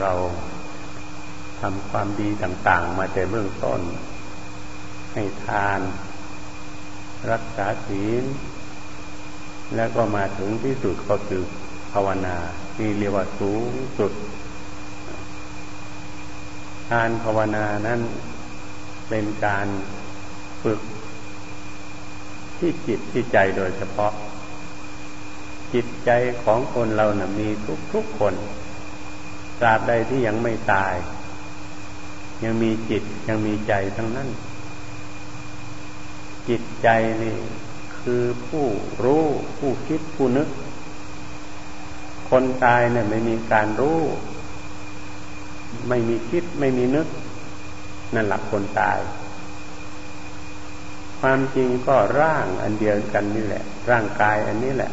เราทำความดีต่าง ๆ มาแต่เบื้องต้น ให้ทาน รักษาศีล แล้วก็มาถึงที่สุดก็คือภาวนานี่เรียกว่าสูงสุดการภาวนานั้นเป็นการฝึก ที่จิตที่ใจโดยเฉพาะ จิตใจของคนเรานะ่ะมีทุกทุกคน ตราบใดที่ยังไม่ตาย ยังมีจิตยังมีใจทั้งนั้น จิตใจนี่ คือผู้รู้ผู้คิดผู้นึก คนตายเนี่ยไม่มีการรู้ ไม่มีคิดไม่มีนึก นั่นหลักคนตาย ความจริงก็ร่างอันเดียวกันนี่แหละ ร่างกายอันนี้แหละ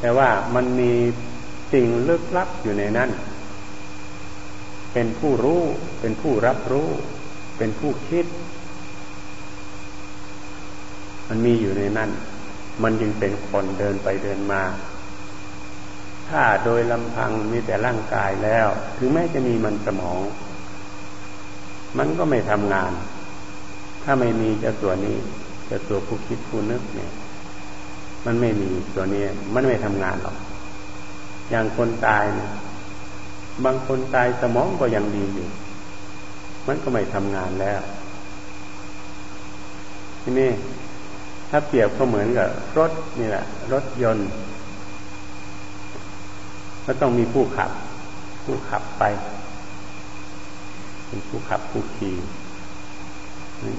แต่ว่ามันมี สิ่งลึกลับอยู่ในนั้น เป็นผู้รู้ เป็นผู้รับรู้ เป็นผู้คิด มันมีอยู่ในนั้น มันจึงเป็นคนเดินไปเดินมา ถ้าโดยลำพังมีแต่ร่างกายแล้ว ถึงแม้จะมีมันสมอง มันก็ไม่ทำงาน ถ้าไม่มีเจ้าตัวนี้เจ้าตัวผู้คิดผู้นึกเนี่ย มันไม่มีตัวนี้ มันไม่ทำงานหรอก อย่างคนตายเนี่ยบางคนตายสมองก็ยังดีอยู่ มันก็ไม่ทำงานแล้วทีนี้ถ้าเปรียบก็เหมือนกับรถนี่แหละ รถยนต์ ก็ต้องมีผู้ขับ ผู้ขับไปเป็นผู้ขับผู้ขี่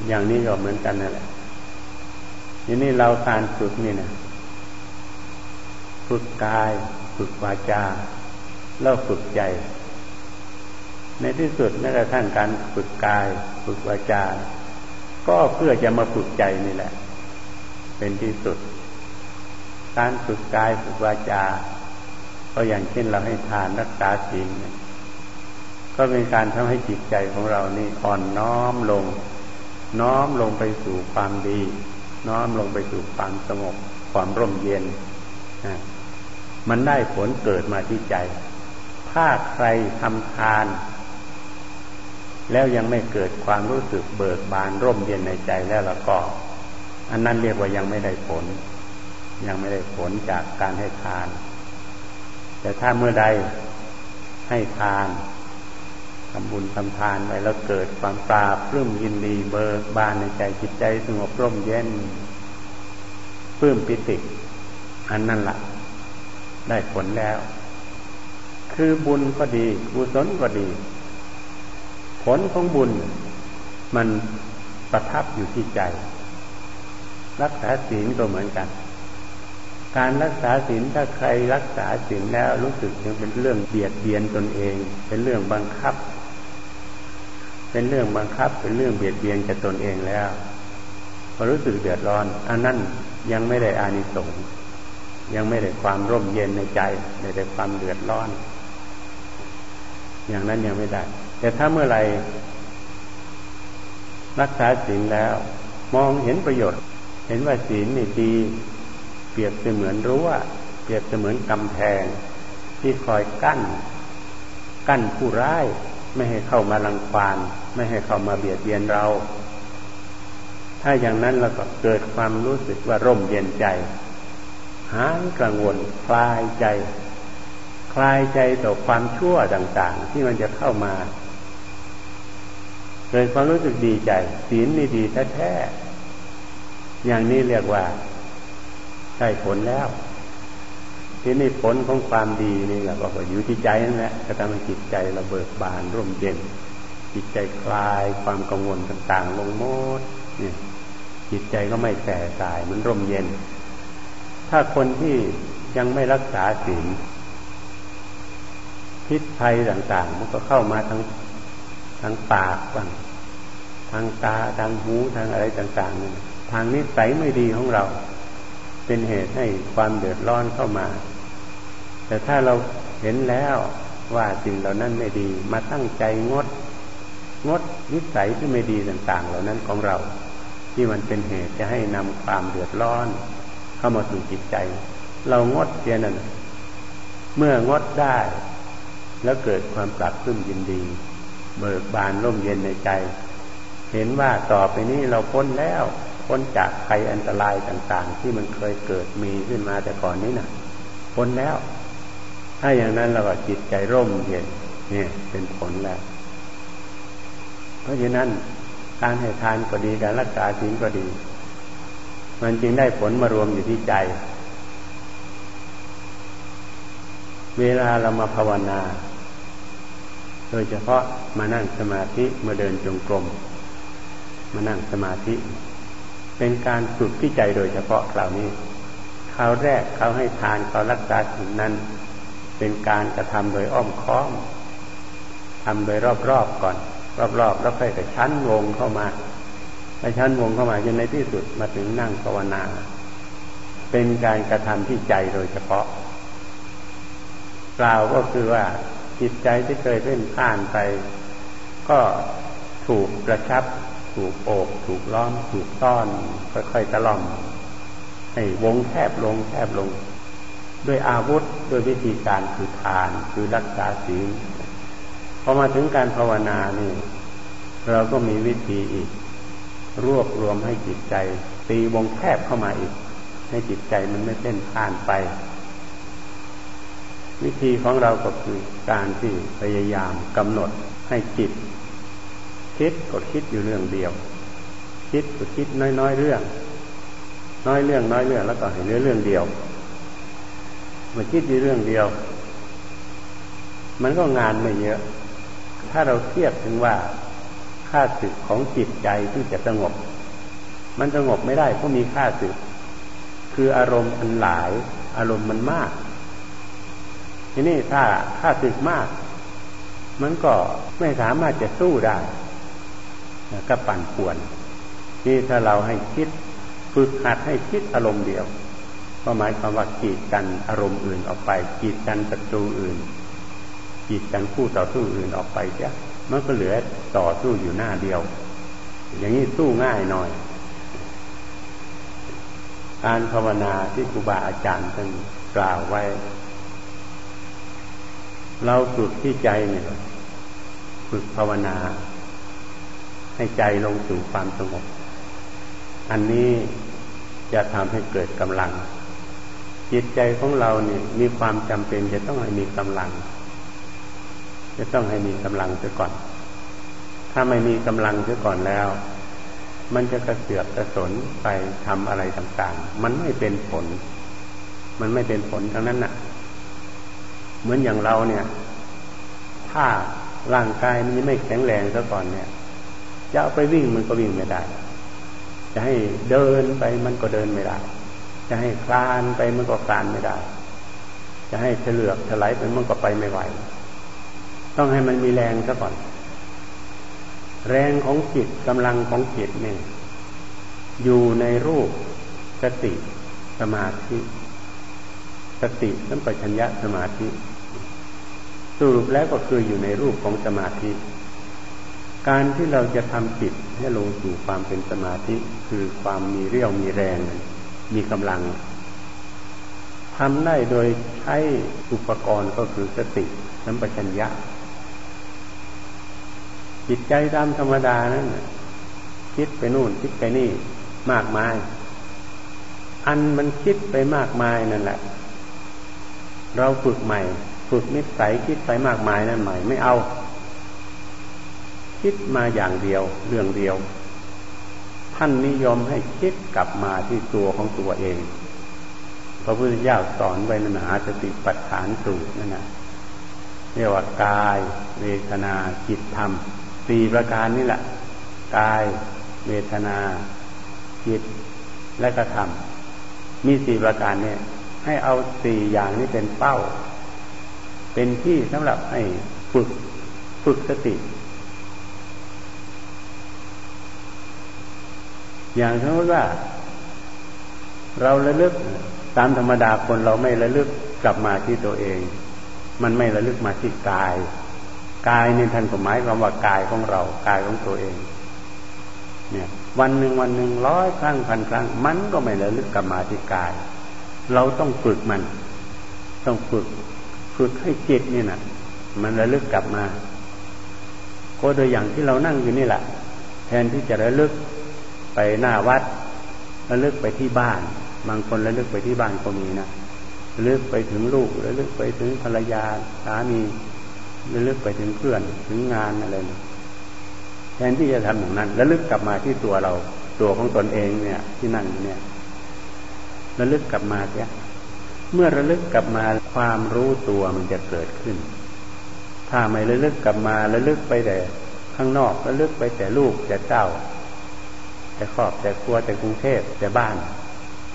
อย่างนี้ก็เหมือนกันนั่นแหละทีนี้เราการฝึกนี่นะฝึกกาย ฝึกวาจาแล้วฝึกใจ ในที่สุดแม้กระทั่งการฝึกกาย ฝึกวาจา ก็เพื่อจะมาฝึกใจนี่แหละ เป็นที่สุด การฝึกกายฝึกวาจาก็อย่างเช่นเราให้ทานรักษาศีลก็เป็นการทำให้จิตใจของเรานี่อ่อนน้อมลง น้อมลงไปสู่ความดี น้อมลงไปสู่ความสงบความร่มเย็น มันได้ผลเกิดมาที่ใจ ถ้าใครทำทาน แล้วยังไม่เกิดความรู้สึกเบิกบานร่มเย็นในใจแล้วละก็ อันนั้นเรียกว่ายังไม่ได้ผล ยังไม่ได้ผลจากการให้ทาน แต่ถ้าเมื่อใดให้ทานทำบุญทำทานไปแล้วเกิดความปราบปลื้มยินดีเบิกบานในใจจิตใจสงบร่มเย็นปลื้มปิติ อันนั่นละ่ะ ได้ผลแล้ว คือบุญก็ดีกุศลก็ดี ผลของบุญ มันประทับอยู่ที่ใจ รักษาศีลก็เหมือนกัน การรักษาศีลถ้าใครรักษาศีลแล้วรู้สึกยังเป็นเรื่องเบียดเบียนตนเอง เป็นเรื่องบังคับ เป็นเรื่องบังคับ เป็นเรื่องเบียดเบียนกับตนเองแล้วพอรู้สึกเดือดร้อน อันนั้นยังไม่ได้อานิสงส์ ยังไม่ได้ความร่มเย็นในใจไม่ได้ความเดือดร้อน อย่างนั้นยังไม่ได้ แต่ถ้าเมื่อไรรักษาศีลแล้ว มองเห็นประโยชน์ เห็นว่าศีลนี่ดี เปรียบเสมือนรั้วเปรียบเสมือนกำแพง ที่คอยกั้น กั้นผู้ร้าย ไม่ให้เข้ามาลังควานไม่ให้เข้ามาเบียดเบียนเรา ถ้าอย่างนั้นเราก็เกิดความรู้สึกว่าร่มเย็นใจ หายกังวลคลายใจ คลายใจต่อความชั่วต่าง ๆ ที่มันจะเข้ามาเกิดความรู้สึกดีใจ ศีลนี่ดีแท้ๆอย่างนี้เรียกว่าได้ผลแล้ว ที่นี่ผลของความดีนี่แหละก็อยู่ที่ใจนั่นแหละจะทำให้จิตใจราเบิกบานร่มเย็นจิตใจคลายความกังวลต่าง ๆ ลงหมดนี่จิตใจก็ไม่แส่สายมันร่มเย็น ถ้าคนที่ยังไม่รักษาศีลพิษภัยต่าง ๆ มันก็เข้ามาทางทางปากบ้างทางตาทางหูทางอะไรต่างๆนี่ทางนิสัยไม่ดีของเรา เป็นเหตุให้ความเดือดร้อนเข้ามา แต่ถ้าเราเห็นแล้วว่าสิ่งเหล่านั้นไม่ดี มาตั้งใจงด งดนิสัยที่ไม่ดีต่าง ๆ เหล่านั้นของเรา ที่มันเป็นเหตุจะให้นำความเดือดร้อน เข้ามาสู่จิตใจ เรางดเสียนั่นเมื่องดได้ แล้วเกิดความปรับขึ้นยินดี เบิกบานร่มเย็นในใจ เห็นว่าต่อไปนี้เราพ้นแล้วพ้นจากภัยอันตรายต่าง ๆ ที่มันเคยเกิดมีขึ้นมาแต่ก่อนนี้นะ่ะพ้นแล้ว ถ้าอย่างนั้นเราก็จิตใจร่มเย็นเนี่ยเป็นผลแล้ว เพราะฉะนั้นการให้ทานก็ดีการรักษาศีลก็ดี มันจึงได้ผลมารวมอยู่ที่ใจ เวลาเรามาภาวนา โดยเฉพาะมานั่งสมาธิมาเดินจงกรมมานั่งสมาธิ เป็นการฝึกที่ใจโดยเฉพาะคราวนี้คราวแรกเขาให้ทานเขารักษาศีลนั้น เป็นการกระทำโดยอ้อมค้อมทำโดยรอบๆก่อน รอบๆแล้วค่อยแต่ชั้นวงเข้ามา ไปชั้นวงเข้ามาจนในที่สุดมาถึงนั่งภาวนา เป็นการกระทำที่ใจโดยเฉพาะกล่าวก็คือว่าจิตใจที่เคยเล่นผ่านไป ก็ถูกกระชับ ถูกโอบ ถูกล้อม ถูกต้อน ค่อยๆตะล่อม ให้วงแคบลงแคบลง ด้วยอาวุธด้วยวิธีการคือทานคือรักษาศีลพอมาถึงการภาวนานี่ เราก็มีวิธีอีก รวบรวมให้จิตใจ ตีวงแคบเข้ามาอีก ให้จิตใจมันไม่เต้นผ่านไป วิธีของเราก็คือการที่พยายามกำหนดให้จิต คิดก็คิดอยู่เรื่องเดียว คิดก็คิดน้อยๆเรื่อง น้อยเรื่องน้อยเรื่องแล้วก็ให้เรื่องเรื่องเดียวมาคิดอยู่เรื่องเดียว มันก็งานไม่เยอะ ถ้าเราเทียบถึงว่า ค่าสึกของจิตใจที่จะสงบ มันสงบไม่ได้เพราะมีค่าสึก คืออารมณ์อันหลาย อารมณ์มันมาก ทีนี้ถ้าค่าสึกมาก มันก็ไม่สามารถจะสู้ได้ก็ปั่นป่วนนี่ถ้าเราให้คิดฝึกหัดให้คิดอารมณ์เดียวก็หมายความว่ากีดกันอารมณ์อื่นออกไปกีดกันศัตรูอื่นจิตกันคู่ต่อสู้อื่นออกไปจ้ะ มันก็เหลือต่อสู้อยู่หน้าเดียว อย่างนี้สู้ง่ายหน่อย การภาวนาที่ครูบาอาจารย์ท่านกล่าวไว้ เราฝึกที่ใจเนี่ยฝึกภาวนา ให้ใจลงสู่ความสงบ อันนี้จะทำให้เกิดกำลัง จิตใจของเราเนี่ยมีความจำเป็นจะต้องให้มีกำลัง จะต้องให้มีกำลังเสียก่อน ถ้าไม่มีกำลังเสียก่อนแล้ว มันจะกระเสือกกระสนไปทำอะไรต่างๆ มันไม่เป็นผล มันไม่เป็นผลทั้งนั้นน่ะ เหมือนอย่างเราเนี่ย ถ้าร่างกายมันยังไม่แข็งแรงซะก่อนเนี่ย จะเอาไปวิ่งมันก็วิ่งไม่ได้ จะให้เดินไปมันก็เดินไม่ได้ จะให้คลานไปมันก็คลานไม่ได้ จะให้เฉลือกถลายไปมันก็ไปไม่ไหว ต้องให้มันมีแรงซะก่อน แรงของจิตกำลังของจิตเนี่ยอยู่ในรูปสติสมาธิสติสัมปชัญญะสมาธิ สรุปแล้วก็คืออยู่ในรูปของสมาธิ การที่เราจะทำจิตให้ลงสู่ความเป็นสมาธิ คือความมีเรี่ยวมีแรง มีกำลังทำได้โดยใช้อุปกรณ์ก็คือสติสัมปชัญญะ จิตใจตามธรรมดานั้นคิดไปนู่นคิดไปนี่มากมาย อันมันคิดไปมากมายนั่นแหละ เราฝึกใหม่ ฝึกนิสัยคิดไปมากมายนั่นใหม่ไม่เอา คิดมาอย่างเดียว เรื่องเดียว ท่านนิยมให้คิดกลับมาที่ตัวของตัวเองพระพุทธเจ้าสอนไว้ในมหาสติปัฏฐานสูตรนั่นนะเรียกว่ากาย เวทนาจิตธรรม สี่ประการนี่แหละ กาย เวทนา จิต และกระทำมีสี่ประการเนี่ย ให้เอาสี่อย่างนี้เป็นเป้า เป็นที่สำหรับให้ฝึกฝึกสติ อย่างสมมติว่า เราระลึกตามธรรมดาคนเราไม่ระลึกกลับมาที่ตัวเอง มันไม่ระลึกมาที่กาย กายในท่านก็หมายความว่ากายของเรากายของตัวเอง เนี่ย วันหนึ่งวันหนึ่งร้อยครั้งพันครั้ง มันก็ไม่ระลึกกลับมาที่กาย เราต้องฝึกมัน ต้องฝึกฝึกให้จิตนี่นะมันระลึกกลับมา ก็โดยอย่างที่เรานั่งอยู่นี่แหละแทนที่จะระลึกไปหน้าวัดระลึกไปที่บ้าน บางคนระลึกไปที่บ้านก็มีนะระลึกไปถึงลูกระลึกไปถึงภรรยาสามี ระลึกไปถึงเพื่อนถึงงานอะไรนะแทนที่จะทำอย่างนั้นระลึกกลับมาที่ตัวเรา ตัวของตนเองเนี่ย ที่นั่งเนี่ยระลึกกลับมาเนี่ยเมื่อระลึกกลับมาความรู้ตัวมันจะเกิดขึ้น ถ้าไม่ระลึกกลับมาระลึกไปแต่ข้างนอกระลึกไปแต่ลูกแต่เจ้า แต่ครอบแต่ครัวแต่กรุงเทพแต่บ้าน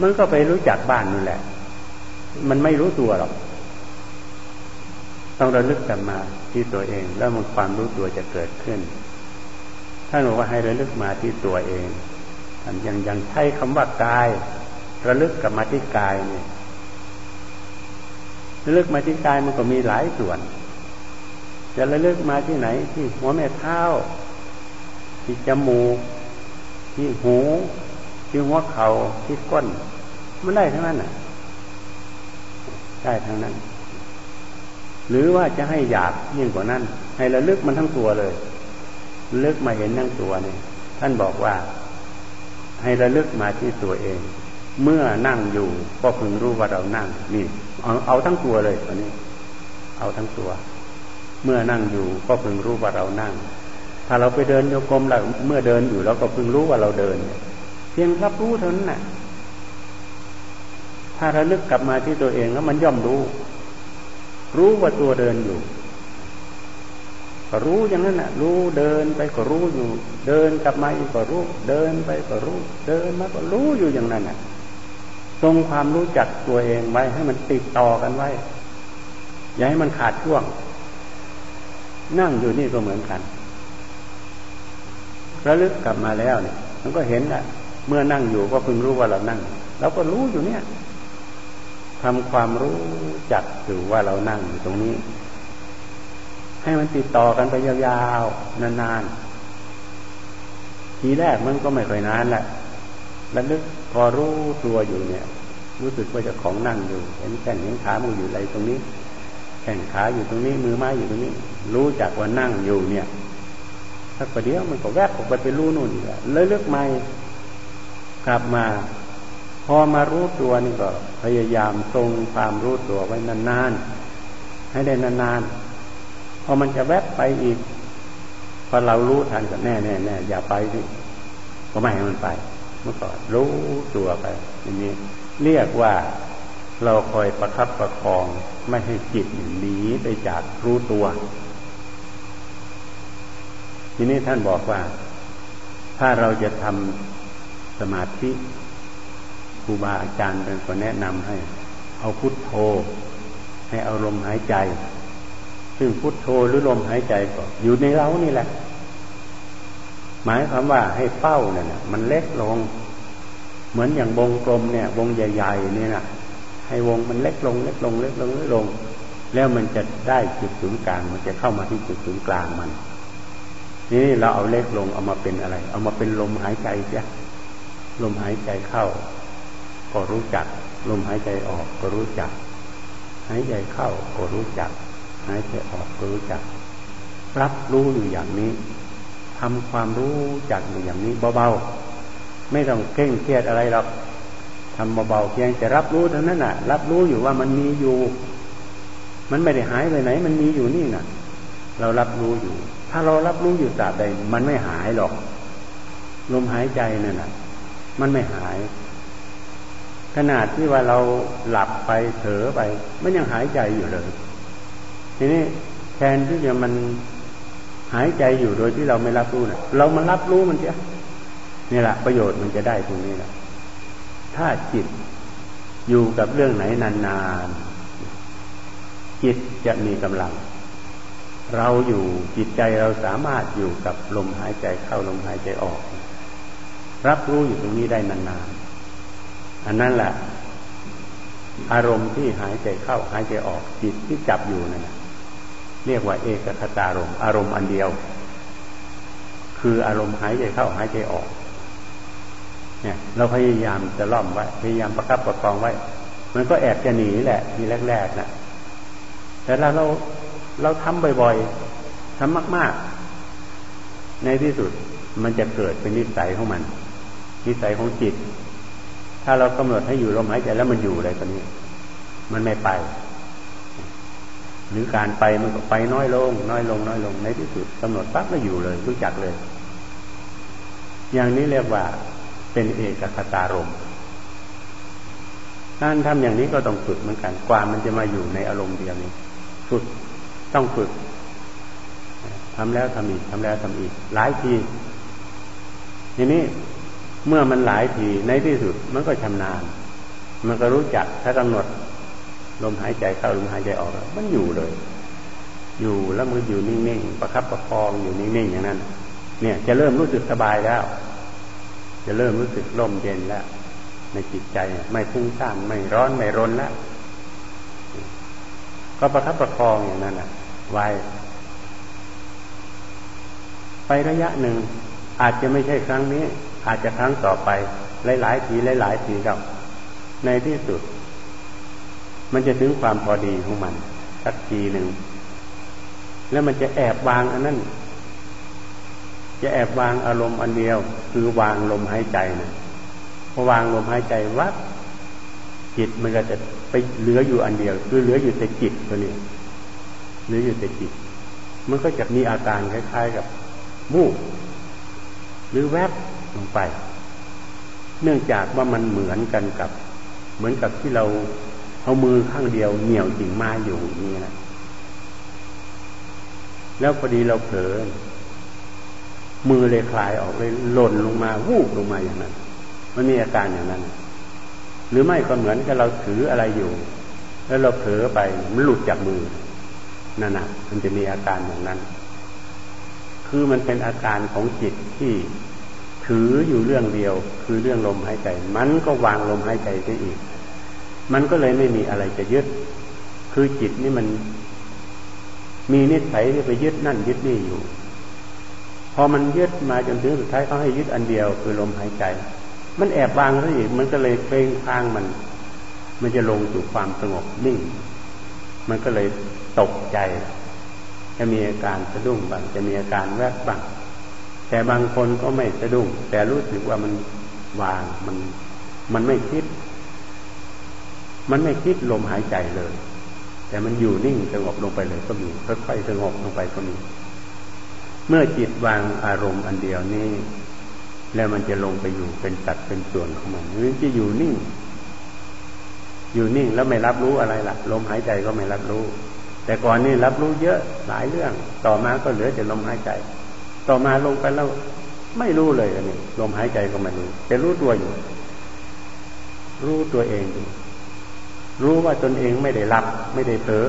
มันก็ไปรู้จักบ้านนั่นแหละ มันไม่รู้ตัวหรอก ต้องระลึกกลับมาที่ตัวเอง แล้วมันความรู้ตัวจะเกิดขึ้นท่านบอกว่าให้ระลึกมาที่ตัวเองท่านยังยังใช้คำว่ากาย ระลึกกลับมาที่กายเนี่ยระลึกมาที่กายมันก็มีหลายส่วน จะระลึกมาที่ไหน ที่หัวแม่เท้า ที่จมูก ที่หู ที่หัวเขา่าที่ก้น มันได้ทั้งนั้นน่ะ ได้ทั้งนั้น หรือว่าจะให้อยากยิ่งกว่านั้น ให้ระลึกมันทั้งตัวเลยระลึกมาเห็นทั้งตัวเนี่ย ท่านบอกว่า ให้ระลึกมาที่ตัวเอง เมื่อนั่งอยู่ก็พึงรู้ว่าเรานั่งนี่เอาเอาทั้งตัวเลยตอนนี้ เอาทั้งตัว เมื่อนั่งอยู่ก็พึงรู้ว่าเรานั่ง ถ้าเราไปเดินโยกมล้วเมื่อเดินอยู่เราก็พึงรู้ว่าเราเดิน เพียงรับรู้เท่านั้นแหละถ้าระลึกกลับมาที่ตัวเองแล้วมันย่อมรู้ รู้ว่าตัวเดินอยู่ก็รู้อย่างนั้นน่ะ รู้เดินไปก็รู้อยู่ เดินกลับมาอีกก็รู้ เดินไปก็รู้ เดินมาก็รู้อยู่อย่างนั้นน่ะทรงความรู้จักตัวเองไว้ให้มันติดต่อกันไว้ อย่าให้มันขาดช่วง นั่งอยู่นี่ก็เหมือนกันระลึกกลับมาแล้วเนี่ย มันก็เห็นแหละเมื่อนั่งอยู่ก็พึงรู้ว่าเรานั่งเราก็รู้อยู่เนี่ย ทำความรู้จักอยู่ว่าเรานั่งอยู่ตรงนี้ ให้มันติดต่อกันไปยาวๆนานๆทีแรกมันก็ไม่ค่อยนานแหละระลึกพอรู้ตัวอยู่เนี่ย รู้สึกว่าจะของนั่งอยู่เห็นแข้งเห็นขามืออยู่อะไรตรงนี้ แข้งขาอยู่ตรงนี้ มือไม้อยู่ตรงนี้ รู้จักว่านั่งอยู่เนี่ยสักประเดี๋ยวมันก็แวบออกไปไปรู้นู่นอีกแล้วเลือกใหม่กลับมา พอมารู้ตัวนี่ก็พยายามทรงความรู้ตัวไว้นานๆ ให้ได้นานๆ พอมันจะแวบไปอีก พอเรารู้ทันก็แน่แน่แน่อย่าไปสิก็ไม่ให้มันไป เมื่อก่อนรู้ตัวไปอย่างนี้เรียกว่าเราคอยประคับประคองไม่ให้จิตหนีไปจากรู้ตัว ทีนี้ท่านบอกว่า ถ้าเราจะทำสมาธิ ครูบาอาจารย์เป็นคนแนะนำให้ เอาพุทโธ ให้เอาลมหายใจ ซึ่งพุทโธหรือลมหายใจก็อยู่ในเรานี่แหละ หมายความว่าให้เป้าเนี่ยมันเล็กลง เหมือนอย่างวงกลมเนี่ย วงใหญ่ๆเนี่ยนะให้วงมันเล็กลง เล็กลงเล็กลงเล็กลง แล้วมันจะได้จุดศูนย์กลาง มันจะเข้ามาที่จุดศูนย์กลางมันนี่เราเอาเล็กลงเอามาเป็นอะไร เอามาเป็นลมหายใจเสียลมหายใจเข้า ก็รู้จัก ลมหายใจออกก็รู้จัก หายใจเข้าก็รู้จัก หายใจออกก็รู้จัก รับรู้อยู่อย่างนี้ทำความรู้จักอยู่อย่างนี้เบาๆไม่ต้องเคร่งเครียดอะไรหรอกทำเบาๆเพียงจะรับรู้เท่านั้นน่ะ รับรู้อยู่ว่ามันมีอยู่ มันไม่ได้หายไปไหน มันมีอยู่นี่น่ะ เรารับรู้อยู่ ถ้าเรารับรู้อยู่ตราบใดมันไม่หายหรอกลมหายใจนั่นน่ะ มันไม่หาย ขนาดที่ว่าเราหลับไปเถอไป มันยังหายใจอยู่เลย ทีนี้แทนที่จะมันหายใจอยู่โดยที่เราไม่รับรู้นะเรามารับรู้มันเสียนี่แหละประโยชน์มันจะได้ตรงนี้แหละถ้าจิตอยู่กับเรื่องไหนนานๆ จิตจะมีกำลัง เราอยู่จิตใจเราสามารถอยู่กับลมหายใจเข้าลมหายใจออก รับรู้อยู่ตรงนี้ได้นานๆ อันนั้นแหละอารมณ์ที่หายใจเข้าหายใจออกจิตที่จับอยู่นั่นเรียกว่าเอกคตารมอารมณ์อันเดียว คืออารมณ์หายใจเข้าหายใจออก เนี่ย เราพยายามจะล่อมไว้พยายามประคับประคองไว้ มันก็แอบจะหนีแหละ ทีแรกๆนะแต่เราเราเราทำบ่อยๆทำมาก ๆ ในที่สุดมันจะเกิดเป็นนิสัยของมัน นิสัยของจิต ถ้าเรากำหนดให้อยู่ลมหายใจแล้วมันอยู่อะไรตอนนี้ มันไม่ไป หรือการไปมันก็ไปน้อยลง น้อยลง น้อยลงในที่สุดกำหนดปั๊บก็อยู่เลย รู้จักเลย อย่างนี้เรียกว่าเป็นเอกคตารมการทำอย่างนี้ก็ต้องฝึกเหมือนกันกว่ามันจะมาอยู่ในอารมณ์เดียวนี้ฝึกต้องฝึกทำแล้วทำอีกทำแล้วทำอีก หลายทีทีนี้ เมื่อมันหลายทีในที่สุดมันก็ชำนาญ มันก็รู้จักถ้ากำหนดลมหายใจเข้าลมหายใจออก มันอยู่เลย อยู่แล้วมันอยู่นิ่งๆประคับประคองอยู่นิ่งๆอย่างนั้น เนี่ย จะเริ่มรู้สึกสบายแล้ว จะเริ่มรู้สึกร่มเย็นแล้วในจิตใจไม่ฟุ้งซ่านไม่ร้อนไม่รนแล้วก็ประคับประคองอย่างนั้นแหะไว้ ไประยะหนึ่งอาจจะไม่ใช่ครั้งนี้ อาจจะครั้งต่อไป หลายๆทีหลายๆทีครับ ในที่สุด มันจะถึงความพอดีของมัน สักทีหนึ่ง แล้วมันจะแอบวางอันนั้น จะแอบวางอารมณ์อันเดียว คือวางลมหายใจนะพอวางลมหายใจวัดจิตมันก็จะไปเหลืออยู่อันเดียว คือเหลืออยู่แต่จิตตัวนี้เหลืออยู่แต่จิต มันก็จะมีอาการคล้าย ๆ กับมูกหรือแวบ ลงไป เนื่องจากว่ามันเหมือนกันกับ เหมือนกับที่เราเอามือข้างเดียวเหนี่ยวจิงมาอยู่นี่นะแล้วพอดีเราเผลอมือเลยคลายออกเลยหล่นลงมาวูบลงมาอย่างนั้น มันมีอาการอย่างนั้น หรือไม่ก็เหมือนกับเราถืออะไรอยู่ แล้วเราเผลอไปมันหลุดจากมือนั่นนะมันจะมีอาการอย่างนั้น คือมันเป็นอาการของจิตที่ ถืออยู่เรื่องเดียว คือเรื่องลมหายใจ มันก็วางลมหายใจได้อีก มันก็เลยไม่มีอะไรจะยึด คือจิตนี่มัน มีนิสัยที่ไปยึดนั่นยึดนี่อยู่ พอมันยึดมาจนถึงสุดท้ายเขาให้ยึดอันเดียว คือลมหายใจ มันแอบวางซะอีก มันก็เลยเพลงทางมัน มันจะลงสู่ความสงบนิ่ง มันก็เลยตกใจ จะมีอาการสะดุ้งบ้างจะมีอาการแวบบ้าง แต่บางคนก็ไม่สะดุ้งแต่รู้สึกว่ามันวางมันมันไม่คิด มันไม่คิดลมหายใจเลย แต่มันอยู่นิ่งสงบลงไปเลยก็มีค่อยๆสงบลงไปก็มีเมื่อจิตวางอารมณ์อันเดียวนี้ แล้วมันจะลงไปอยู่เป็นสัดเป็นส่วนของมันหรือจะอยู่นิ่ง อยู่นิ่งแล้วไม่รับรู้อะไรล่ะ ลมหายใจก็ไม่รับรู้ แต่ก่อนนี่รับรู้เยอะหลายเรื่อง ต่อมาก็เหลือแต่ลมหายใจ ต่อมาลงไปแล้ว ไม่รู้เลยอันนี้ลมหายใจก็ไม่รู้แต่รู้ตัวอยู่ รู้ตัวเองอยู่รู้ว่าตนเองไม่ได้รับ ไม่ได้เผลอ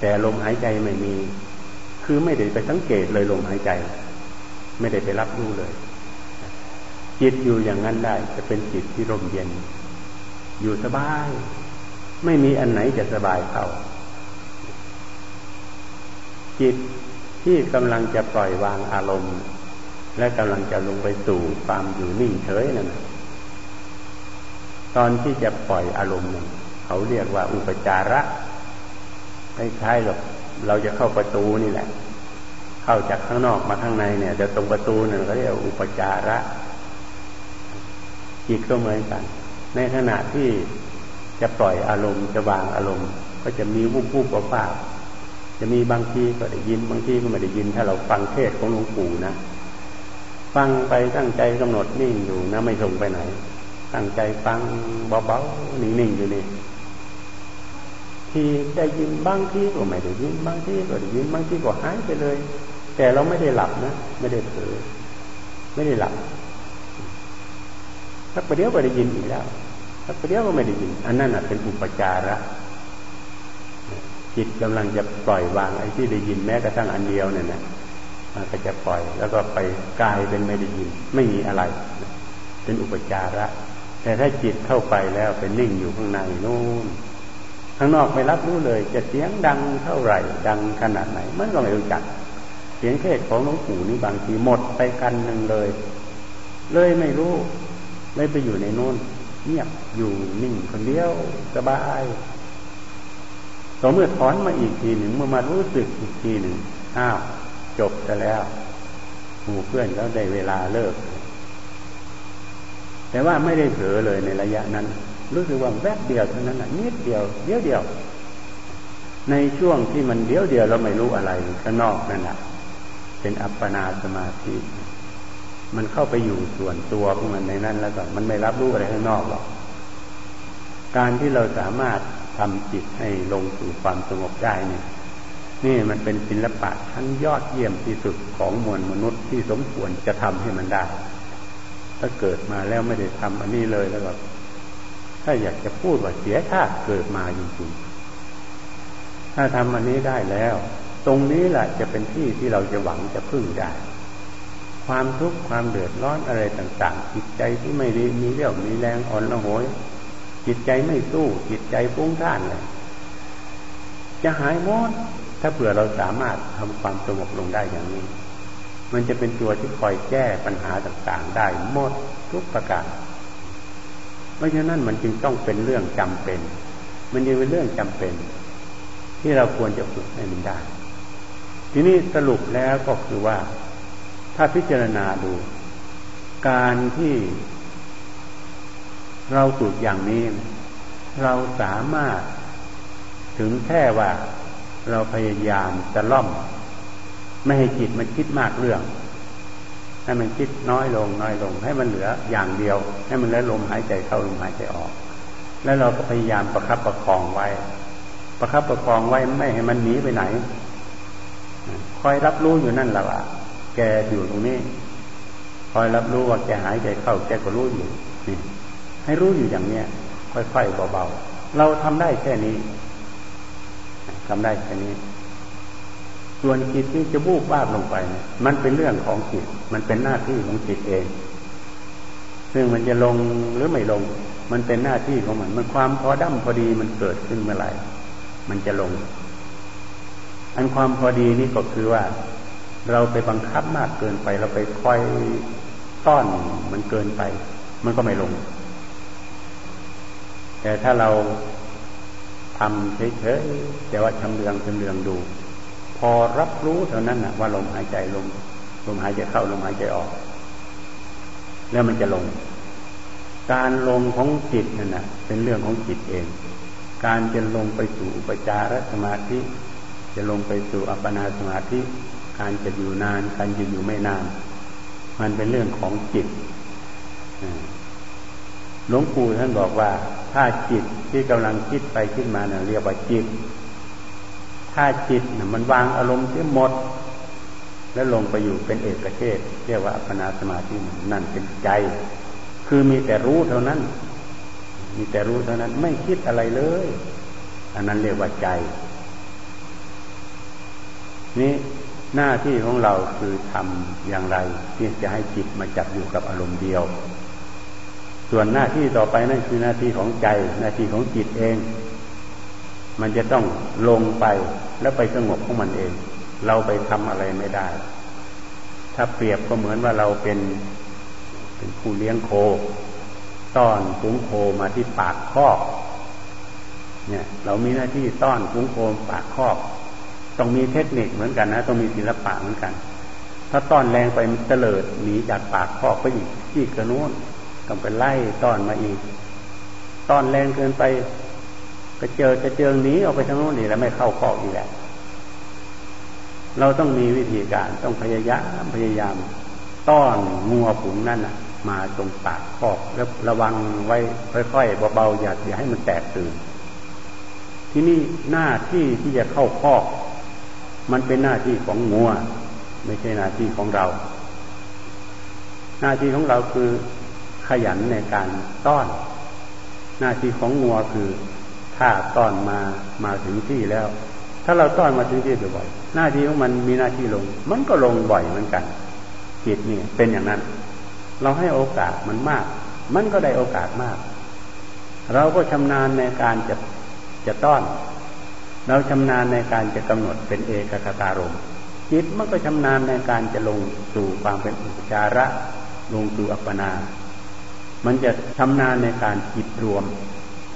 แต่ลมหายใจไม่มี คือไม่ได้ไปสังเกตเลยลมหายใจ ไม่ได้ไปรับรู้เลย จิตอยู่อย่างนั้นได้ จะเป็นจิตที่ร่มเย็น อยู่สบาย ไม่มีอันไหนจะสบายเท่าจิต ที่กำลังจะปล่อยวางอารมณ์ และกำลังจะลงไปสู่ความอยู่นิ่งเฉยนั่นตอนที่จะปล่อยอารมณ์นั้นเขาเรียกว่าอุปจาระคล้ายๆกับเราจะเข้าประตูนี่แหละ เข้าจากข้างนอกมาข้างในเนี่ยจะตรงประตูนี่ยเขาเรียกอุปจาระจิตก็เหมือนกัน ในขณะที่จะปล่อยอารมณ์จะวางอารมณ์ ก็จะมีวูบวูบว่าป้า จะมีบางทีก็ได้ยินบางทีก็ไม่ได้ยิน ถ้าเราฟังเทศของหลวงปู่นะฟังไปตั้งใจกำหนดนิ่งอยู่นะไม่ส่งไปไหน ตั้งใจฟังเบาๆนิ่งๆอยู่นี่ที่ได้ยินบางทีก็ไม่ได้ยินบางทีก็ได้ยินบางทีก็หายไปเลย แต่เราไม่ได้หลับนะไม่ได้เผลอไม่ได้หลับสักประเดี๋ยวก็ได้ยินอีกแล้วสักประเดี๋ยวก็ไม่ได้ยิน อันนั้นเป็นอุปจาระ จิตกำลังจะปล่อยวางไอ้ที่ได้ยินแม้กระทั่งอันเดียวเนี่ยนะมันก็จะปล่อย แล้วก็ไปกลายเป็นไม่ได้ยิน ไม่มีอะไร เป็นอุปจาระ แต่ถ้าจิตเข้าไปแล้วเป็นนิ่งอยู่ข้างในนู่นข้างนอกไม่รับรู้เลย จะเสียงดังเท่าไหร่ ดังขนาดไหน มันก็ไม่รู้จัก เสียงเทศของหลวงปู่นี่บางทีหมดไปกันหนึ่งเลย เลยไม่รู้เลยไปอยู่ในโน้นเงียบอยู่นิ่งคนเดียวสบาย ต่อเมื่อถอนมาอีกทีหนึ่งเมื่อมารู้สึกอีกทีหนึ่งอ้าวจบจะแล้วหมู่เพื่อนแล้วได้เวลาเลิก แต่ว่าไม่ได้เผลอเลยในระยะนั้น รู้สึกว่าแวบเดียวเท่านั้นนิดเดียวเดียวเดียว ในช่วงที่มันเดียวเดียวเราไม่รู้อะไรข้างนอกนั่นแหละเป็นอัปปนาสมาธิมันเข้าไปอยู่ส่วนตัวของมันในนั้นแล้วก็มันไม่รับรู้อะไรข้างนอกหรอก การที่เราสามารถ ทำจิตให้ลงสู่ความสงบได้เนี่ยนี่มันเป็นศิลปะชั้นยอดเยี่ยมที่สุดของมวลมนุษย์ที่สมควรจะทำให้มันได้ ถ้าเกิดมาแล้วไม่ได้ทำอันนี้เลยแล้วก็ถ้าอยากจะพูดว่าเสียชาติเกิดมาจริงๆถ้าทำอันนี้ได้แล้ว ตรงนี้แหละจะเป็นที่ที่เราจะหวังจะพึ่งได้ ความทุกข์ความเดือดร้อนอะไรต่างๆจิตใจที่ไม่ดีมีเรี่ยวมีแรงอ่อนละหย จิตใจไม่สู้ จิตใจฟุ้งซ่านเลยจะหายหมดถ้าเผื่อเราสามารถทำความสงบลงได้อย่างนี้ มันจะเป็นตัวที่คอยแก้ปัญหาต่างๆ ได้หมดทุกประการเพราะฉะนั้นมันจึงต้องเป็นเรื่องจำเป็น มันยังเป็นเรื่องจำเป็น ที่เราควรจะฝึกให้มันได้ ทีนี้สรุปแล้วก็คือว่า ถ้าพิจารณาดู การที่ เราสูดอย่างนี้ เราสามารถถึงแค่ว่าเราพยายามจะล่อม ไม่ให้จิตมันคิดมากเรื่อง ให้มันคิดน้อยลงน้อยลง ให้มันเหลืออย่างเดียว ให้มันเหลือลมหายใจเข้าลมหายใจออก แล้วเราก็พยายามประคับประคองไว้ ประคับประคองไว้ไม่ให้มันหนีไปไหนคอยรับรู้อยู่นั่นแหละว่าแกอยู่ตรงนี้คอยรับรู้ว่าแกหายใจเข้าแกก็รู้อยู่นี่ ให้รู้อยู่อย่างเนี้ยค่อยๆเบาๆเราทำได้แค่นี้ทำได้แค่นี้ ส่วนจิตที่จะบูบวาบลงไปเนี่ยมันเป็นเรื่องของจิต มันเป็นหน้าที่ของจิตเอง ซึ่งมันจะลงหรือไม่ลง มันเป็นหน้าที่ของมัน มันความพอดั้มพอดีมันเกิดขึ้นเมื่อไหร่ มันจะลง อันความพอดีนี่ก็คือว่าเราไปบังคับมากเกินไป เราไปคอยต้อนมันเกินไป มันก็ไม่ลง แต่ถ้าเราทำเฉยๆแต่ว่าชำเลืองชำเลืองดู พอรับรู้เท่านั้นนะว่าลมหายใจลมลมหายใจเข้าลมหายใจออก แล้วมันจะลง การลงของจิตนั่นนะเป็นเรื่องของจิตเอง การจะลงไปสู่อุปจารสมาธิ จะลงไปสู่อัปปนาสมาธิ การจะอยู่นาน การจะอยู่ไม่นาน มันเป็นเรื่องของจิตหลวงปู่ท่านบอกว่า ถ้าจิตที่กำลังคิดไปคิดมาเนี่ยเรียกว่าจิต ถ้าจิตเนี่ยมันวางอารมณ์ที่หมด แล้วลงไปอยู่เป็นเอกเทศ เรียกว่าอัปปนาสมาธินั่นเป็นใจ คือมีแต่รู้เท่านั้น มีแต่รู้เท่านั้น ไม่คิดอะไรเลย อันนั้นเรียกว่าใจ นี่หน้าที่ของเราคือทำอย่างไรที่จะให้จิตมาจับอยู่กับอารมณ์เดียว ส่วนหน้าที่ต่อไปนั่นคือหน้าที่ของใจ หน้าที่ของจิตเอง มันจะต้องลงไปแล้วไปสงบของมันเอง เราไปทำอะไรไม่ได้ ถ้าเปรียบก็เหมือนว่าเราเป็นเป็นผู้เลี้ยงโคต้อนฝูงโคมาที่ปากคอกเนี่ย เรามีหน้าที่ต้อนฝูงโคปากคอกต้องมีเทคนิคเหมือนกันนะต้องมีศิลปะเหมือนกัน ถ้าต้อนแรงไปมันเตลิดหนีจากปากคอกไปอีกอีกกระโน้น ต้องไปไล่ต้อนมาอีก ต้อนแรงเกินไปก็เจอจะเจอหนีออกไปทางโน้นนี่แล้วไม่เข้าคอกอีกแหละเราต้องมีวิธีการต้องพยายามพยายาม ต้อนงัวผุงนั่นน่ะ มาตรงปากคอกแล้วระวังไว้ค่อยๆเบาๆอย่าอย่าให้มันแตกตื่นที่นี่หน้าที่ที่จะเข้าคอก มันเป็นหน้าที่ของงัว ไม่ใช่หน้าที่ของเรา หน้าที่ของเราคือ ขยันในการต้อน หน้าที่ของงัวคือถ้าต้อนมามาถึงที่แล้ว ถ้าเราต้อนมาถึงที่บ่อยหน้าที่ของมันมีหน้าที่ลง มันก็ลงบ่อยเหมือนกันจิตนี่เป็นอย่างนั้น เราให้โอกาสมันมาก มันก็ได้โอกาสมาก เราก็ชำนาญในการจะจะต้อน เราชำนาญในการจะกำหนดเป็นเอกคตารมจิตมันก็ชำนาญในการจะลงสู่ความเป็นอุปจาระ ลงสู่อัปปนา มันจะชำนาญในการจิตรวม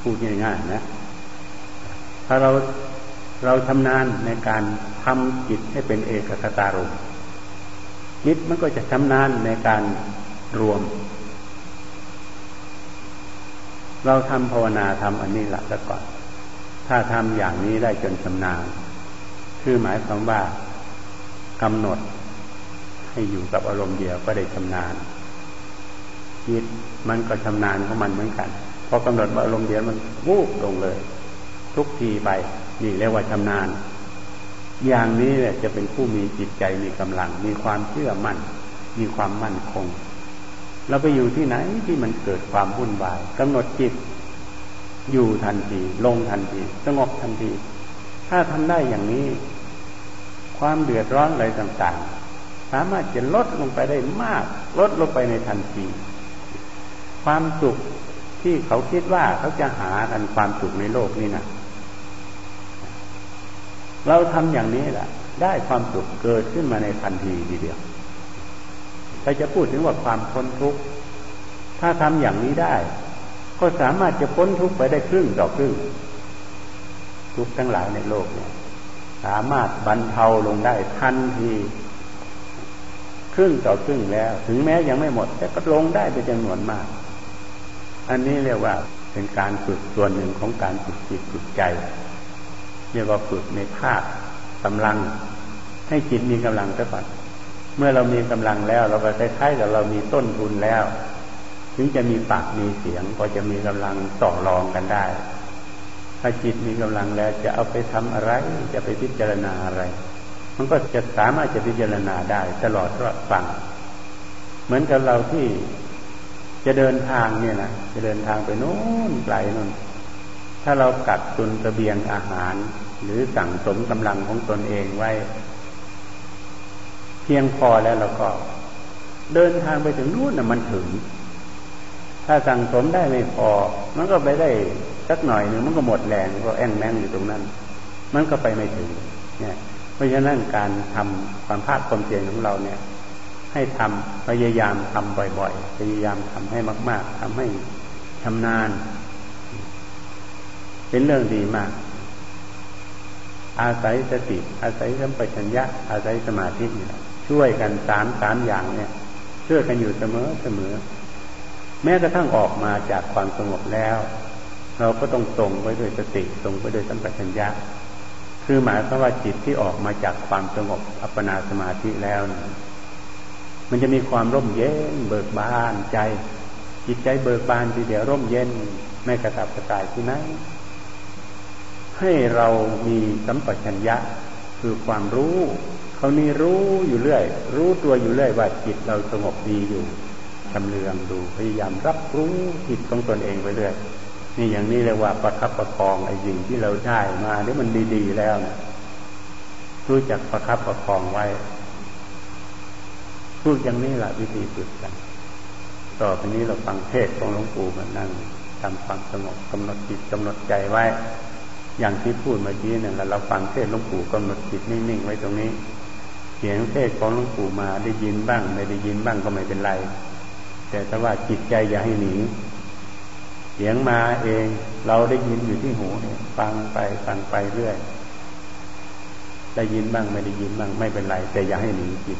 พูดง่ายๆนะ ถ้าเราเราชำนาญในการทำจิตให้เป็นเอกคตารมจิตมันก็จะชำนาญในการรวม เราทำภาวนาทำอันนี้หลักก่อน ถ้าทำอย่างนี้ได้จนชำนาญ คือหมายความว่ากำหนดให้อยู่กับอารมณ์เดียวก็ได้ชำนาญ จิตมันก็ชำนาญของมันเหมือนกันพอกำหนดว่าอารมณ์เดียวมันวูบลงเลย ทุกทีไปนี่เรียกว่าชำนาญ อย่างนี้แหละจะเป็นผู้มีจิตใจมีกำลัง มีความเชื่อมั่น มีความมั่นคงเราไปอยู่ที่ไหนที่มันเกิดความวุ่นวายกำหนดจิต อยู่ทันที ลงทันทีสงบทันที ถ้าทำได้อย่างนี้ ความเดือดร้อนอะไรต่างๆ สามารถจะลดลงไปได้มาก ลดลงไปในทันที ความสุขที่เขาคิดว่าเขาจะหากันความสุขในโลกนี้นะเราทำอย่างนี้แหละได้ความสุขเกิดขึ้นมาในทันทีทีเดียวถ้าจะพูดถึงว่าความพ้นทุกข์ถ้าทำอย่างนี้ได้ ก็สามารถจะพ้นทุกข์ไปได้ครึ่งต่อครึ่ง ทุกทั้งหลายในโลกเนี่ย สามารถบรรเทาลงได้ทันที ครึ่งต่อครึ่งแล้ว ถึงแม้ยังไม่หมด แต่ก็ลงได้เป็นจำนวนมาก อันนี้เรียกว่าเป็นการฝึกส่วนหนึ่งของการฝึกจิตฝึกใจ เรียกว่าฝึกในภาคกำลัง ให้จิตมีกำลังซะก่อนเมื่อเรามีกำลังแล้ว เราก็คล้ายๆกับเรามีต้นทุนแล้ว ถึงจะมีปากมีเสียงก็จะมีกำลังต่อรองกันได้ ถ้าจิตมีกำลังแล้วจะเอาไปทำอะไร จะไปพิจารณาอะไร มันก็จะสามารถจะพิจารณาได้ตลอดรอดฟัง เหมือนกับเราที่ จะเดินทางเนี่ยนะจะเดินทางไปโน้นไกลโน้นถ้าเรากัดตุนระเบียงอาหาร หรือสั่งสมกำลังของตนเองไว้ เพียงพอแล้วเราก็ เดินทางไปถึงนู่นน่ะมันถึง ถ้าสั่งสมได้ไม่พอ มันก็ไปได้สักหน่อยหนึ่งมันก็หมดแรงก็แอ่งแมงอยู่ตรงนั้น มันก็ไปไม่ถึง เนี่ย เพราะฉะนั้นการทำความภาคความเพียรของเราเนี่ย ให้ทำพยายามทำบ่อยๆ พยายามทำให้มาก ๆทำให้ชำนาญ เป็นเรื่องดีมาก อาศัยสติ อาศัยสัมปชัญญะ อาศัยสมาธินี่ช่วยกันสามสามอย่างเนี่ยช่วยกันอยู่เสมอเสมอ แม้กระทั่งออกมาจากความสงบแล้ว เราก็ต้องทรงไว้ด้วยสติทรงไว้ด้วยสัมปชัญญะคือหมายความว่าจิตที่ออกมาจากความสงบอัปปนาสมาธิแล้วนะ มันจะมีความร่มเย็นเบิกบานใจ จิตใจเบิกบานทีเดียวร่มเย็นไม่กระตับกระต่ายที่ไหนให้เรามีสัมปชัญญะคือความรู้เขานี่รู้อยู่เรื่อย รู้ตัวอยู่เรื่อยว่าจิตเราสงบดีอยู่ชำเลืองดูพยายามรับรู้จิตของตนเองไปเรื่อยนี่อย่างนี้เรียกว่าประคับประคองไอ้สิ่งที่เราได้มาเนี่ยมันดีๆแล้วนะรู้จักประคับประคองไว้ พูดอย่างนี้แหละวิธีฝึกกัน ต่อไปนี้เราฟังเทศของหลวงปู่มานั่งทำความสงบกำหนดจิตกำหนดใจไว้ อย่างที่พูดเมื่อกี้เนี่ยเราฟังเทศหลวงปู่กำหนดจิตนิ่งๆไว้ตรงนี้ เสียงเทศของหลวงปู่มาได้ยินบ้าง ไม่ได้ยินบ้างก็ไม่เป็นไร แต่ถ้าว่าจิตใจอย่าให้หนีเสียงมาเองเราได้ยินอยู่ที่หูเนี่ยฟังไปฟังไปเรื่อย ได้ยินบ้างไม่ได้ยินบ้างไม่เป็นไร แต่อย่าให้หนีจิต